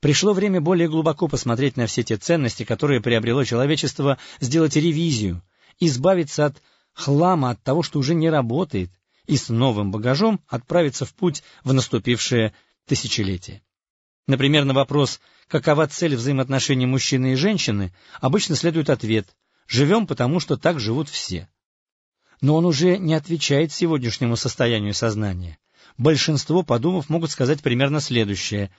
Пришло время более глубоко посмотреть на все те ценности, которые приобрело человечество, сделать ревизию, избавиться от хлама, от того, что уже не работает, и с новым багажом отправиться в путь в наступившее тысячелетие. Например, на вопрос «какова цель взаимоотношений мужчины и женщины?» обычно следует ответ «живем, потому что так живут все». Но он уже не отвечает сегодняшнему состоянию сознания. Большинство, подумав, могут сказать примерно следующее.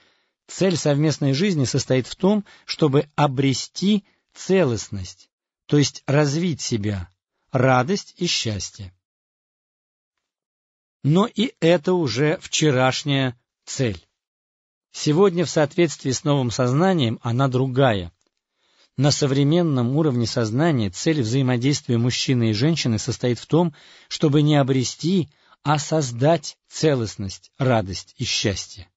Цель совместной жизни состоит в том, чтобы обрести целостность, то есть развить себя, радость и счастье. Но и это уже вчерашняя цель. Сегодня в соответствии с новым сознанием она другая. На современном уровне сознания цель взаимодействия мужчины и женщины состоит в том, чтобы не обрести, а создать целостность, радость и счастье.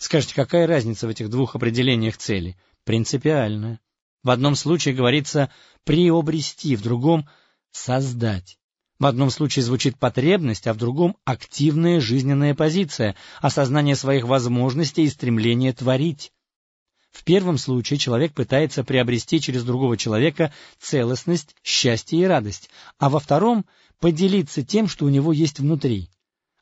Скажите, какая разница в этих двух определениях цели? Принципиальная. В одном случае говорится «приобрести», в другом «создать». В одном случае звучит потребность, а в другом — активная жизненная позиция, осознание своих возможностей и стремление творить. В первом случае человек пытается приобрести через другого человека целостность, счастье и радость, а во втором — поделиться тем, что у него есть внутри.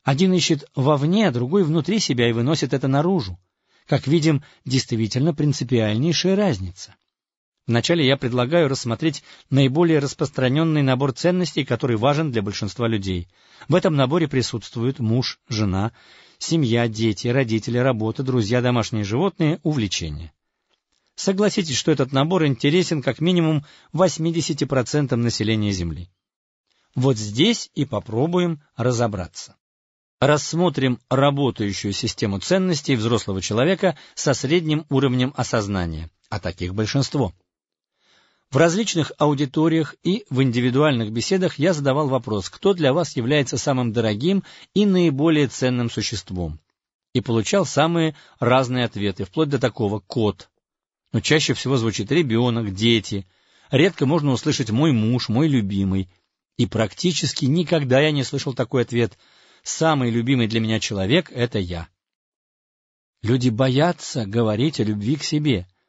Один ищет вовне, а другой внутри себя и выносит это наружу. Как видим, действительно принципиальнейшая разница. Вначале я предлагаю рассмотреть наиболее распространенный набор ценностей, который важен для большинства людей. В этом наборе присутствуют муж, жена, семья, дети, родители, работа, друзья, домашние животные, увлечения. Согласитесь, что этот набор интересен как минимум 80% населения Земли. Вот здесь и попробуем разобраться. Рассмотрим работающую систему ценностей взрослого человека со средним уровнем осознания, а таких большинство. В различных аудиториях и в индивидуальных беседах я задавал вопрос, кто для вас является самым дорогим и наиболее ценным существом, и получал самые разные ответы, вплоть до такого «кот». Но чаще всего звучит «ребенок», «дети». Редко можно услышать «мой муж», «мой любимый». И практически никогда я не слышал такой ответ «самый любимый для меня человек — это я». Люди боятся говорить о любви к себе —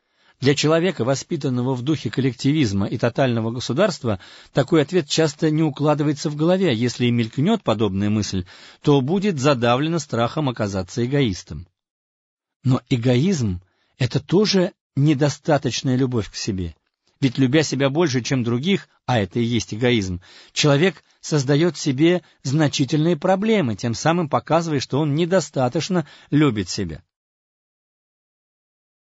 для человека, воспитанного в духе коллективизма и тотального государства, такой ответ часто не укладывается в голове, если и мелькнет подобная мысль, то будет задавлено страхом оказаться эгоистом. Но эгоизм — это тоже недостаточная любовь к себе. Ведь любя себя больше, чем других, а это и есть эгоизм, человек создает себе значительные проблемы, тем самым показывая, что он недостаточно любит себя.